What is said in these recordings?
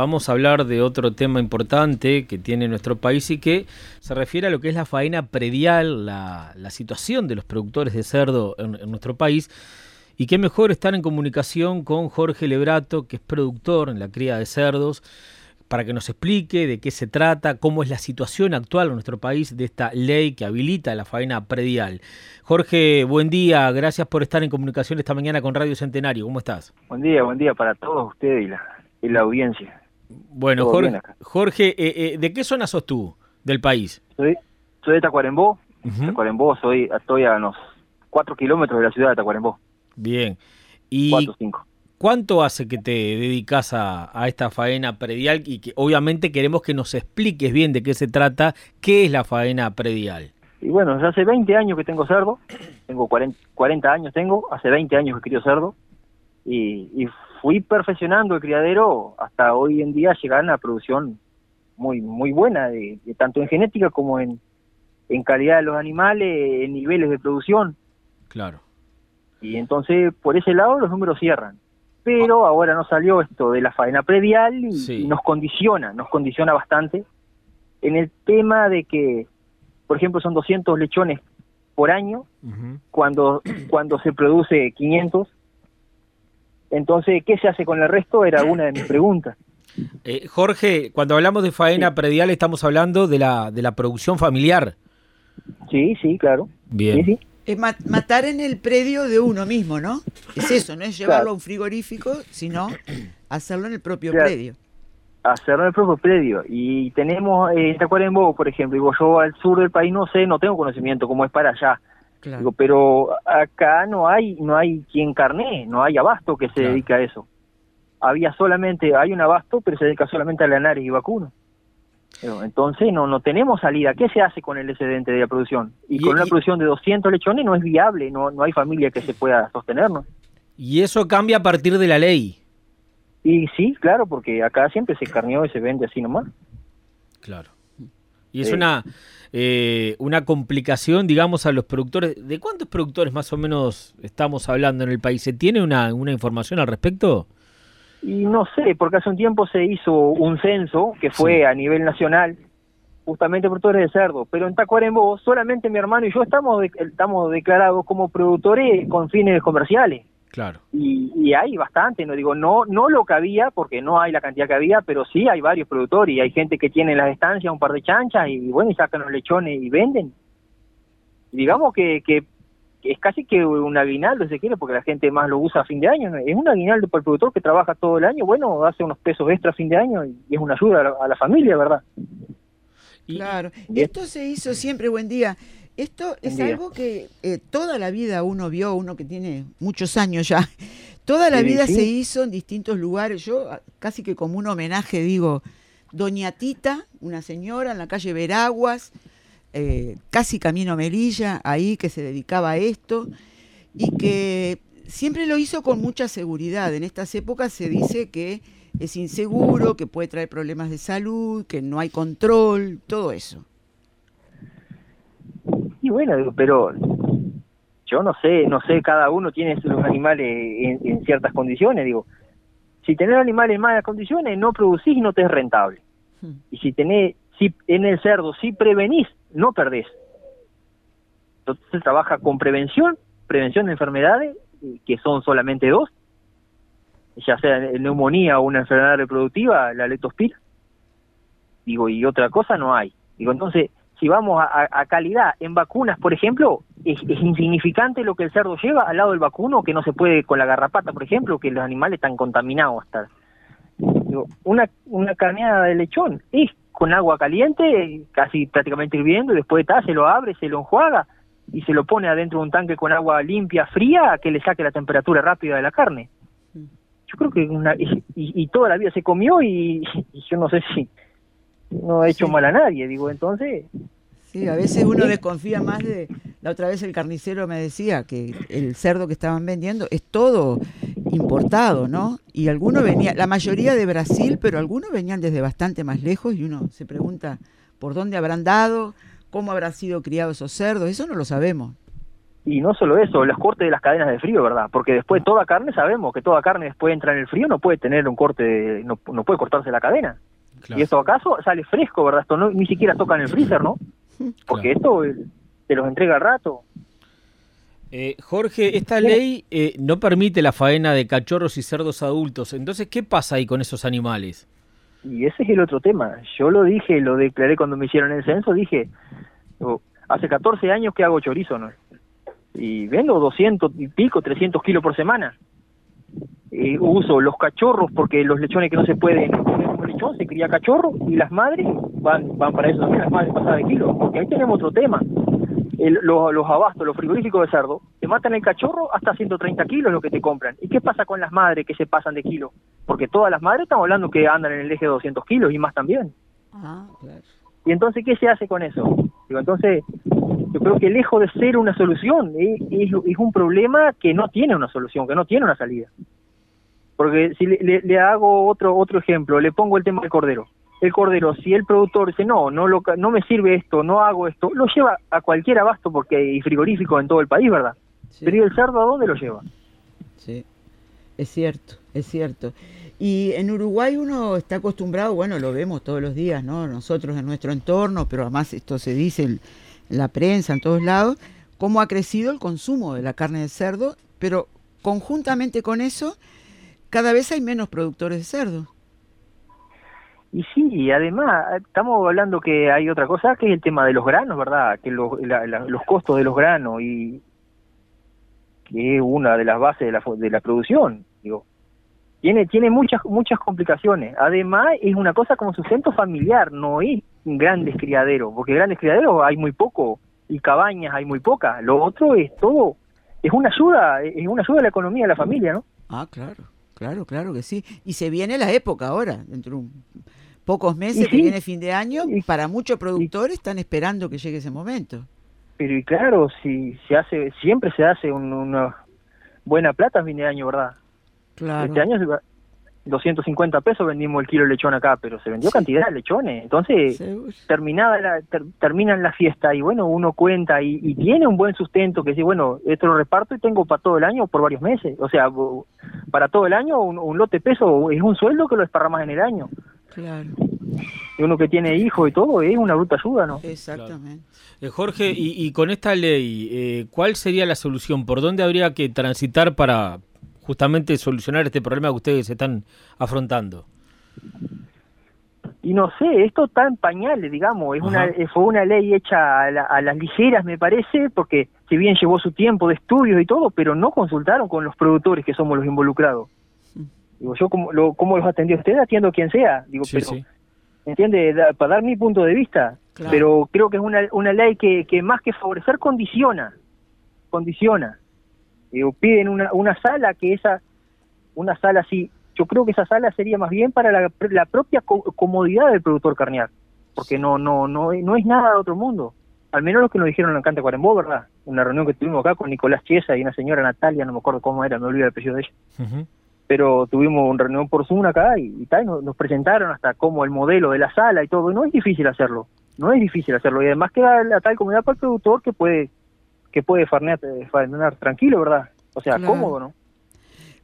Vamos a hablar de otro tema importante que tiene nuestro país y que se refiere a lo que es la faena predial, la, situación de los productores de cerdo en, nuestro país. Y qué mejor estar en comunicación con Jorge Lebrato, que es productor en la cría de cerdos, para que nos explique de qué se trata, cómo es la situación actual en nuestro país de esta ley que habilita la faena predial. Jorge, buen día, gracias por estar en comunicación esta mañana con Radio Centenario. ¿Cómo estás? Buen día, buen día para todos ustedes la, y la audiencia. Bueno, Jorge, Jorge eh, eh, ¿de qué zona sos tú del país? Soy, soy de Tacuarembó. Tacuarembó, soy, estoy a unos cuatro kilómetros de la ciudad de Tacuarembó. Bien. ¿Y cinco. cuánto hace que te dedicas a, esta faena predial? Y que obviamente queremos que nos expliques bien de qué se trata, qué es la faena predial. Y bueno, hace 20 años que tengo cerdo, tengo 40, 40 años tengo, hace 20 años que crío cerdo, y, y fui perfeccionando el criadero hasta hoy en día llegar a una producción muy muy buena, de, tanto en genética como en, en calidad de los animales, en niveles de producción. Claro. Y entonces, por ese lado, los números cierran. Pero ah. ahora nos salió esto de la faena predial y, nos condiciona, nos condiciona bastante en el tema de que, por ejemplo, son 200 lechones por año, cuando, cuando se produce 500, entonces, ¿qué se hace con el resto? Era una de mis preguntas. Eh, Jorge, cuando hablamos de faena predial estamos hablando de la, de la producción familiar. Sí, sí, claro. Bien. Es matar en el predio de uno mismo, ¿no? Es eso, no es llevarlo a un frigorífico, sino hacerlo en el propio predio. Hacerlo en el propio predio. Y tenemos eh, en Tacuarembó, por ejemplo, digo, yo al sur del país no sé, no tengo conocimiento cómo es para allá pero acá no hay no hay quien carné, no hay abasto que se dedique a eso. Había solamente, hay un abasto, pero se dedica solamente a lanares y vacunos. Entonces no no tenemos salida. ¿Qué se hace con el excedente de la producción? Y, con una producción de 200 lechones no es viable, no, no hay familia que se pueda sostenernos. Y eso cambia a partir de la ley. Y sí, claro, porque acá siempre se carneó y se vende así nomás. Claro. Y es una, eh, una complicación, digamos, a los productores. ¿De cuántos productores más o menos estamos hablando en el país? ¿Se tiene una, una información al respecto? Y no sé, porque hace un tiempo se hizo un censo que fue a nivel nacional, justamente productores de cerdo, pero en Tacuarembó solamente mi hermano y yo estamos, estamos declarados como productores con fines comerciales. Claro. Y, y, hay bastante, no digo, no no lo que había, porque no hay la cantidad que había, pero sí hay varios productores y hay gente que tiene en las estancias un par de chanchas y bueno, y sacan los lechones y venden. digamos que, que, es casi que un aguinaldo, si quiere, porque la gente más lo usa a fin de año. Es un aguinaldo para el productor que trabaja todo el año, bueno, hace unos pesos extra a fin de año y, es una ayuda a la, familia, ¿verdad? Claro. Y esto se hizo siempre, buen día. Esto es algo que eh, toda la vida uno vio, uno que tiene muchos años ya, toda la vida se hizo en distintos lugares. Yo ah, casi que como un homenaje digo, Doña Tita, una señora en la calle Veraguas, eh, casi camino Melilla, ahí que se dedicaba a esto y que siempre lo hizo con mucha seguridad. En estas épocas se dice que es inseguro, que puede traer problemas de salud, que no hay control, todo eso bueno, pero yo no sé, no sé, cada uno tiene los animales en, ciertas condiciones, digo, si tenés animales en malas condiciones, no producís y no te es rentable. Hmm. Y si tenés, si en el cerdo, si prevenís, no perdés. Entonces se trabaja con prevención, prevención de enfermedades, que son solamente dos, ya sea neumonía o una enfermedad reproductiva, la letospira. Digo, y otra cosa no hay. Digo, entonces, si vamos a, calidad en vacunas, por ejemplo, es, insignificante lo que el cerdo lleva al lado del vacuno, que no se puede con la garrapata, por ejemplo, que los animales están contaminados hasta. una, una carneada de lechón es con agua caliente, casi prácticamente hirviendo, y después de se lo abre, se lo enjuaga y se lo pone adentro de un tanque con agua limpia, fría, que le saque la temperatura rápida de la carne. Yo creo que una, y, toda la vida se comió y yo no sé si no ha hecho mal a nadie, digo, entonces... Sí, a veces uno desconfía más de... La otra vez el carnicero me decía que el cerdo que estaban vendiendo es todo importado, ¿no? Y algunos venían, la mayoría de Brasil, pero algunos venían desde bastante más lejos y uno se pregunta por dónde habrán dado, cómo habrán sido criados esos cerdos, eso no lo sabemos. Y no solo eso, los cortes de las cadenas de frío, ¿verdad? Porque después toda carne, sabemos que toda carne después entra en el frío, no puede tener un corte, no, no puede cortarse la cadena. Y esto acaso sale fresco, ¿verdad? Esto no, ni siquiera toca en el freezer, ¿no? Porque esto eh, te los entrega al rato. Eh, Jorge, esta ley eh, no permite la faena de cachorros y cerdos adultos. Entonces, ¿qué pasa ahí con esos animales? Y ese es el otro tema. Yo lo dije, lo declaré cuando me hicieron el censo, dije, oh, hace 14 años que hago chorizo, ¿no? Y vendo 200 y pico, 300 kilos por semana. Eh, uso los cachorros porque los lechones que no se pueden se cría cachorro y las madres van, van para eso también, las madres pasadas de kilos. Porque ahí tenemos otro tema los, los, abastos, los frigoríficos de cerdo, te matan el cachorro hasta 130 kilos lo que te compran. ¿Y qué pasa con las madres que se pasan de kilo? Porque todas las madres estamos hablando que andan en el eje de 200 kilos y más también. Ah, y entonces, ¿qué se hace con eso? Digo, entonces, yo creo que lejos de ser una solución, es, es, un problema que no tiene una solución, que no tiene una salida. Porque si le, le hago otro otro ejemplo, le pongo el tema del cordero el cordero, si el productor dice, no, no, lo, no me sirve esto, no hago esto, lo lleva a cualquier abasto porque hay frigorífico en todo el país, ¿verdad? Pero ¿y el cerdo a dónde lo lleva? Sí, es cierto, es cierto. Y en Uruguay uno está acostumbrado, bueno, lo vemos todos los días, ¿no? Nosotros en nuestro entorno, pero además esto se dice en la prensa, en todos lados, cómo ha crecido el consumo de la carne de cerdo, pero conjuntamente con eso, cada vez hay menos productores de cerdo. Y sí, y además estamos hablando que hay otra cosa que es el tema de los granos, ¿verdad? Que los, los costos de los granos y que es una de las bases de la, de la producción, digo. Tiene tiene muchas muchas complicaciones. Además es una cosa como sustento familiar, no es grandes criaderos, porque grandes criaderos hay muy poco y cabañas hay muy pocas. Lo otro es todo es una ayuda, es una ayuda a la economía de la familia, ¿no? Ah, claro. Claro, claro que sí. Y se viene la época ahora, dentro de un, pocos meses que viene fin de año, y para muchos productores están esperando que llegue ese momento. Pero y claro, si se hace, siempre se hace una buena plata a fin de año, ¿verdad? Claro. Este año 250 pesos vendimos el kilo de lechón acá, pero se vendió cantidad de lechones. Entonces, terminada la, terminan la fiesta y bueno, uno cuenta y, tiene un buen sustento que dice, bueno, esto lo reparto y tengo para todo el año por varios meses. O sea, para todo el año un, lote peso es un sueldo que lo desparramas en el año. Claro. Y uno que tiene hijos y todo es una bruta ayuda, ¿no? Exactamente. Eh, Jorge, y, y, con esta ley, eh, ¿cuál sería la solución? ¿Por dónde habría que transitar para, justamente solucionar este problema que ustedes están afrontando? Y no sé, esto está en pañales, digamos, es una, eh, fue una ley hecha a, las ligeras, me parece, porque si bien llevó su tiempo de estudios y todo, pero no consultaron con los productores que somos los involucrados. Digo, yo como, lo, ¿cómo los atendió usted? Atiendo quien sea, digo, pero, ¿entiende? para dar mi punto de vista, pero creo que es una, una ley que, que más que favorecer condiciona, condiciona piden una, una sala que esa, una sala así, yo creo que esa sala sería más bien para la, la propia comodidad del productor carneal, porque no, no, no, no es nada de otro mundo. Al menos lo que nos dijeron en Cante Cuarembó, ¿verdad? Una reunión que tuvimos acá con Nicolás Chiesa y una señora Natalia, no me acuerdo cómo era, me olvido el apellido de ella. Pero tuvimos una reunión por Zoom acá y, tal, nos, nos, presentaron hasta cómo el modelo de la sala y todo. No es difícil hacerlo, no es difícil hacerlo. Y además queda la tal comunidad para el productor que puede que puede farnear, tranquilo, ¿verdad? O sea, cómodo, ¿no?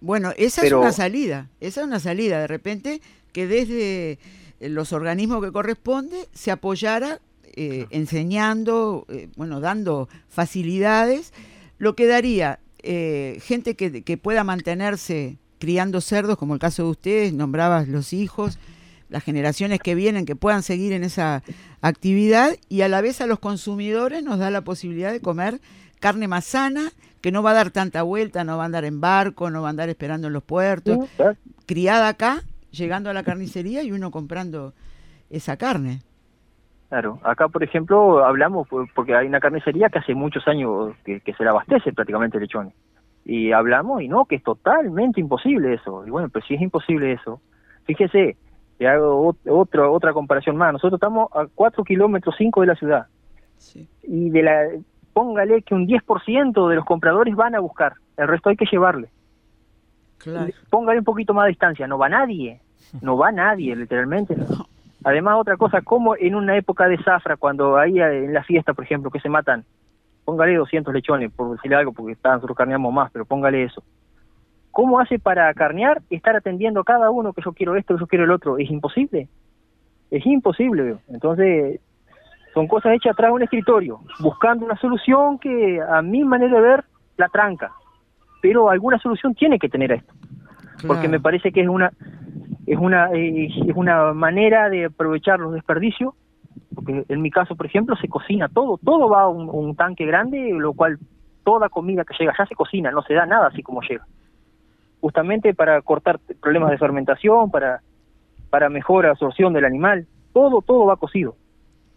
Bueno, esa es una salida, esa es una salida, de repente que desde los organismos que corresponde se apoyara eh, enseñando, eh, bueno, dando facilidades, lo que daría eh, gente que, que, pueda mantenerse criando cerdos, como el caso de ustedes, nombrabas los hijos, las generaciones que vienen, que puedan seguir en esa actividad y a la vez a los consumidores nos da la posibilidad de comer carne más sana, que no va a dar tanta vuelta, no va a andar en barco, no va a andar esperando en los puertos, criada acá, llegando a la carnicería y uno comprando esa carne. Claro, acá por ejemplo hablamos, porque hay una carnicería que hace muchos años que, se le abastece prácticamente lechón. Y hablamos y no, que es totalmente imposible eso. Y bueno, pues si es imposible eso, fíjese, te hago otra otra comparación más. Nosotros estamos a 4 kilómetros 5 de la ciudad. Y de la póngale que un 10% de los compradores van a buscar, el resto hay que llevarle. Póngale un poquito más de distancia, no va nadie, no va nadie, literalmente. Además, otra cosa, como en una época de zafra, cuando hay en la fiesta, por ejemplo, que se matan póngale 200 lechones, por decirle algo, porque nosotros carneamos más, pero póngale eso. ¿Cómo hace para carnear y estar atendiendo a cada uno que yo quiero esto, que yo quiero el otro? ¿Es imposible? Es imposible. Entonces, son cosas hechas atrás de un escritorio, buscando una solución que a mi manera de ver la tranca. Pero alguna solución tiene que tener esto. Porque me parece que es una es una es una manera de aprovechar los desperdicios porque en mi caso por ejemplo se cocina todo todo va a un, tanque grande lo cual toda comida que llega ya se cocina no se da nada así como llega justamente para cortar problemas de fermentación para para mejor absorción del animal. Todo todo va cocido.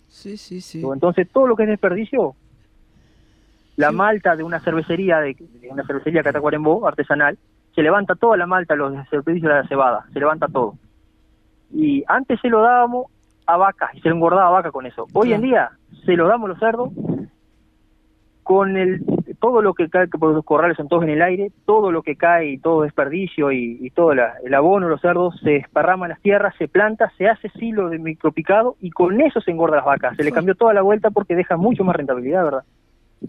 Sí sí sí. Entonces todo lo que es desperdicio la malta de una cervecería de, una cervecería Catacuarembó artesanal se levanta toda la malta, los desperdicios de la cebada, se levanta todo. Y antes se lo dábamos a vacas y se engordaba a vaca con eso. Hoy en día se lo damos a los cerdos con el todo lo que cae, porque los corrales son todos en el aire, todo lo que cae y todo desperdicio y, todo el abono los cerdos se esparrama en las tierras, se planta, se hace silo de micropicado y con eso se engorda las vacas. Se le cambió toda la vuelta porque deja mucho más rentabilidad, ¿verdad?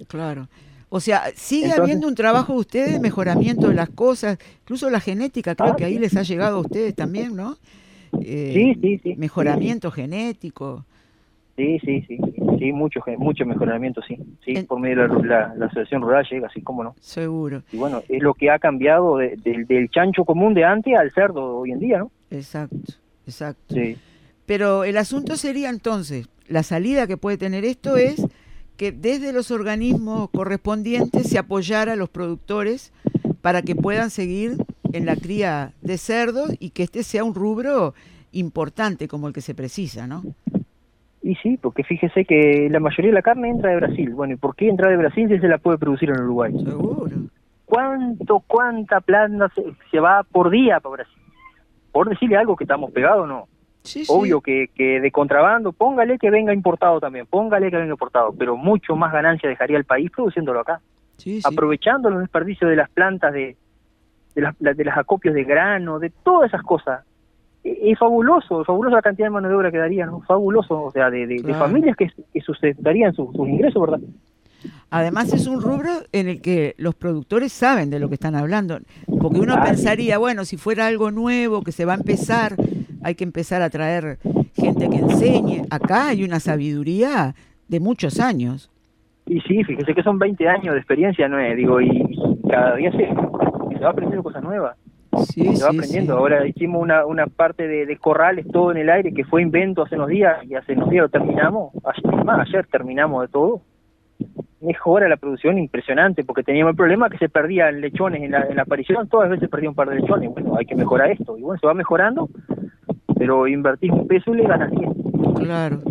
Claro. O sea, sigue habiendo un trabajo de ustedes, mejoramiento de las cosas, incluso la genética, creo que ahí les ha llegado a ustedes también, ¿no? Eh, sí, sí, sí. Mejoramiento genético. Sí, sí, sí, sí, mucho, mucho mejoramiento, sí, sí, por medio de la, asociación rural llega, así como no. Seguro. Y bueno, es lo que ha cambiado del chancho común de antes al cerdo hoy en día, ¿no? Exacto, exacto. Sí. Pero el asunto sería entonces, la salida que puede tener esto es que desde los organismos correspondientes se apoyara a los productores para que puedan seguir en la cría de cerdos y que este sea un rubro importante como el que se precisa, ¿no? Y sí, porque fíjese que la mayoría de la carne entra de Brasil. Bueno, ¿y por qué entra de Brasil si se la puede producir en Uruguay? Seguro. ¿Cuánto, cuánta planta se, se va por día para Brasil? Por decirle algo que estamos pegados, no. Obvio Que, que de contrabando, póngale que venga importado también, póngale que venga importado, pero mucho más ganancia dejaría el país produciéndolo acá. Aprovechando los desperdicios de las plantas, de, de, las, de las acopios de grano, de todas esas cosas. E, es, fabuloso, fabuloso la cantidad de mano de obra que daría, ¿no? Fabuloso, o sea, de, de, familias que, que sustentarían sus ingresos, ¿verdad? Además es un rubro en el que los productores saben de lo que están hablando, porque uno pensaría, bueno, si fuera algo nuevo que se va a empezar, hay que empezar a traer gente que enseñe. Acá hay una sabiduría de muchos años. Y sí, fíjese que son 20 años de experiencia, ¿no? Digo, y cada día se, va aprendiendo cosas nuevas. Sí, se va aprendiendo. Ahora hicimos una, una parte de, corrales todo en el aire que fue invento hace unos días y hace unos días lo terminamos. Ayer, más, ayer terminamos de todo. Mejora la producción impresionante porque teníamos el problema que se perdían lechones en la, en la aparición, todas veces perdía un par de lechones. Bueno, hay que mejorar esto. Y bueno, se va mejorando pero invertís un peso y le ganas 100. Claro.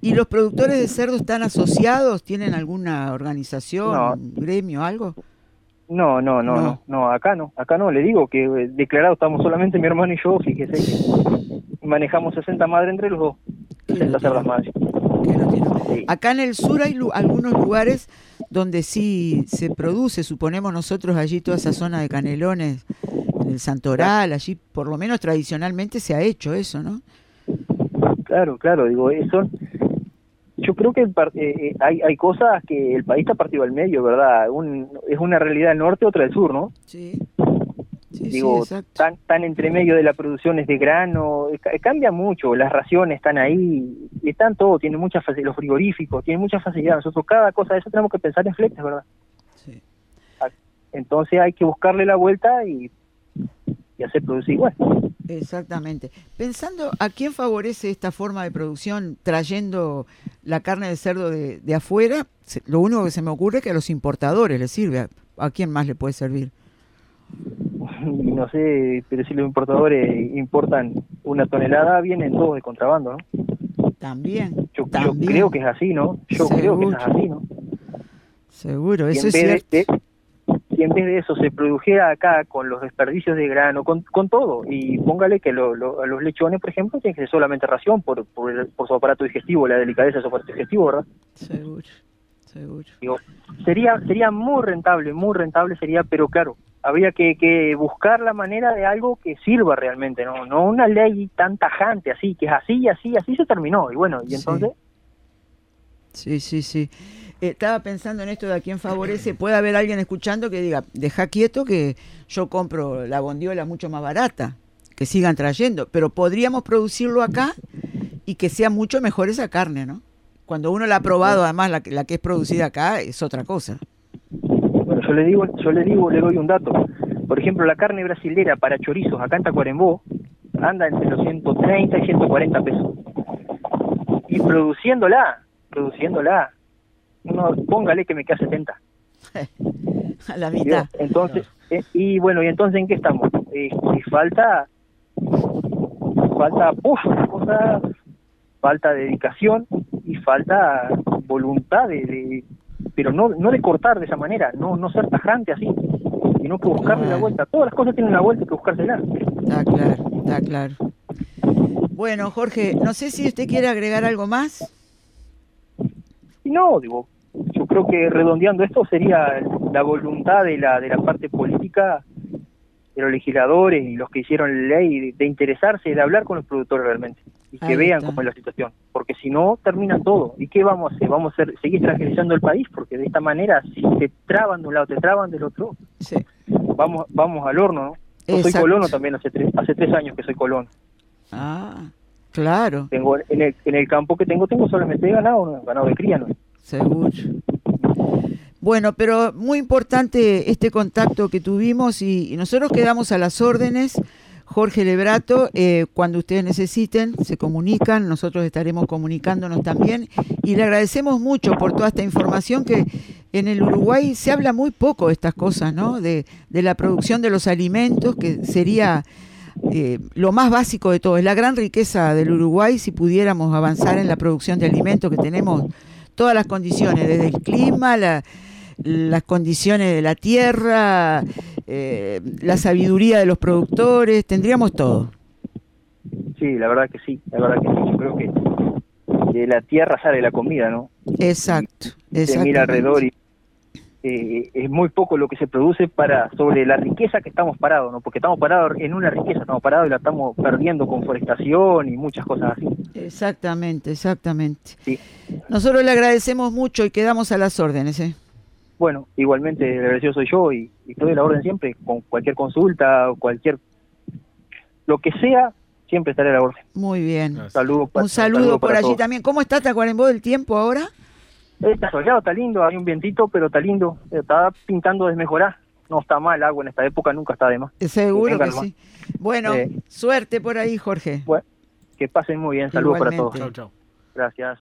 ¿Y los productores de cerdo están asociados? ¿Tienen alguna organización, gremio, algo? No, no, no, no, no, acá no, acá no, le digo que eh, declarado estamos solamente mi hermano y yo, fíjese que manejamos 60 madres entre los dos, 60 cerdas madres. Acá en el sur hay algunos lugares donde sí se produce, suponemos nosotros allí toda esa zona de canelones, en el Santoral, allí por lo menos tradicionalmente se ha hecho eso, ¿no? Claro, claro, digo, eso yo creo que eh, eh, hay, hay cosas que el país está partido al medio, ¿verdad? Un, es una realidad del norte, otra del sur, ¿no? Sí. digo, tan, tan entre medio de la producción es de grano, eh, cambia mucho, las raciones están ahí, están todo, tienen muchas los frigoríficos, tienen mucha facilidad. Nosotros cada cosa de eso tenemos que pensar en fletes, ¿verdad? Sí. Entonces hay que buscarle la vuelta y y hacer producir igual. Exactamente. Pensando a quién favorece esta forma de producción trayendo la carne de cerdo de, afuera, lo único que se me ocurre es que a los importadores les sirve. ¿A, quién más le puede servir? No sé, pero si los importadores importan una tonelada, vienen todos de contrabando, ¿no? También. Yo, creo que es así, ¿no? Yo creo que es así, ¿no? Seguro, eso es cierto en vez de eso se produjera acá con los desperdicios de grano, con, con todo, y póngale que lo, los lechones, por ejemplo, tienen que ser solamente ración por, por, su aparato digestivo, la delicadeza de su aparato digestivo, ¿verdad? Seguro, seguro. Digo, sería, sería muy rentable, muy rentable sería, pero claro, habría que, que buscar la manera de algo que sirva realmente, no no una ley tan tajante así, que es así, así, así se terminó, y bueno, y entonces... Sí, sí, sí. Estaba pensando en esto de a quién favorece. Puede haber alguien escuchando que diga, deja quieto que yo compro la bondiola mucho más barata, que sigan trayendo, pero podríamos producirlo acá y que sea mucho mejor esa carne, ¿no? Cuando uno la ha probado, además la, la que es producida acá es otra cosa. Bueno, yo le digo, yo le digo, le doy un dato. Por ejemplo, la carne brasilera para chorizos acá en Tacuarembó anda entre los 130 y 140 pesos. Y produciéndola, produciéndola, uno, póngale que me queda 70. A la mitad. Entonces, eh, y bueno, ¿y entonces en qué estamos? Eh, falta, falta, uf, cosa, falta dedicación y falta voluntad de, pero no, no de cortar de esa manera, no, no ser tajante así, sino que buscarle la vuelta. Todas las cosas tienen una vuelta y que buscársela. Está claro, está claro. Bueno, Jorge, no sé si usted quiere agregar algo más. No, digo, creo que redondeando esto sería la voluntad de la, de la parte política, de los legisladores y los que hicieron la ley, de, interesarse, de hablar con los productores realmente y que vean cómo es la situación, porque si no termina todo. ¿Y qué vamos a hacer? Vamos a seguir tranquilizando el país, porque de esta manera, si te traban de un lado, te traban del otro, sí. vamos vamos al horno, ¿no? Yo soy colono también, hace tres, hace tres años que soy colono. Ah, claro. Tengo en el, en el campo que tengo, tengo solamente ganado, ganado de cría, ¿no? Seguro. Bueno, pero muy importante este contacto que tuvimos y, nosotros quedamos a las órdenes. Jorge Lebrato, eh, cuando ustedes necesiten, se comunican, nosotros estaremos comunicándonos también y le agradecemos mucho por toda esta información que en el Uruguay se habla muy poco de estas cosas, ¿no? De, de la producción de los alimentos, que sería eh, lo más básico de todo, es la gran riqueza del Uruguay si pudiéramos avanzar en la producción de alimentos que tenemos todas las condiciones, desde el clima, las condiciones de la tierra, eh, la sabiduría de los productores, tendríamos todo. Sí, la verdad que sí, la verdad que sí. Yo creo que de la tierra sale la comida, ¿no? Exacto. Se mira alrededor y eh, es muy poco lo que se produce para sobre la riqueza que estamos parados, ¿no? Porque estamos parados en una riqueza, estamos parados y la estamos perdiendo con forestación y muchas cosas así. Exactamente, exactamente. Sí. Nosotros le agradecemos mucho y quedamos a las órdenes, ¿eh? Bueno, igualmente el agradecido soy yo y, y estoy a la orden siempre, con cualquier consulta o cualquier, lo que sea, siempre estaré a la orden. Muy bien. Un saludo, Un saludo, por allí también. ¿Cómo está Tacuarembó del tiempo ahora? Está soleado, está lindo, hay un vientito, pero está lindo. Está pintando de mejorar. No está mal agua en esta época, nunca está de más. Seguro que, sí. Bueno, suerte por ahí, Jorge. Bueno, que pasen muy bien. Saludos para todos. Chao, chao. Gracias.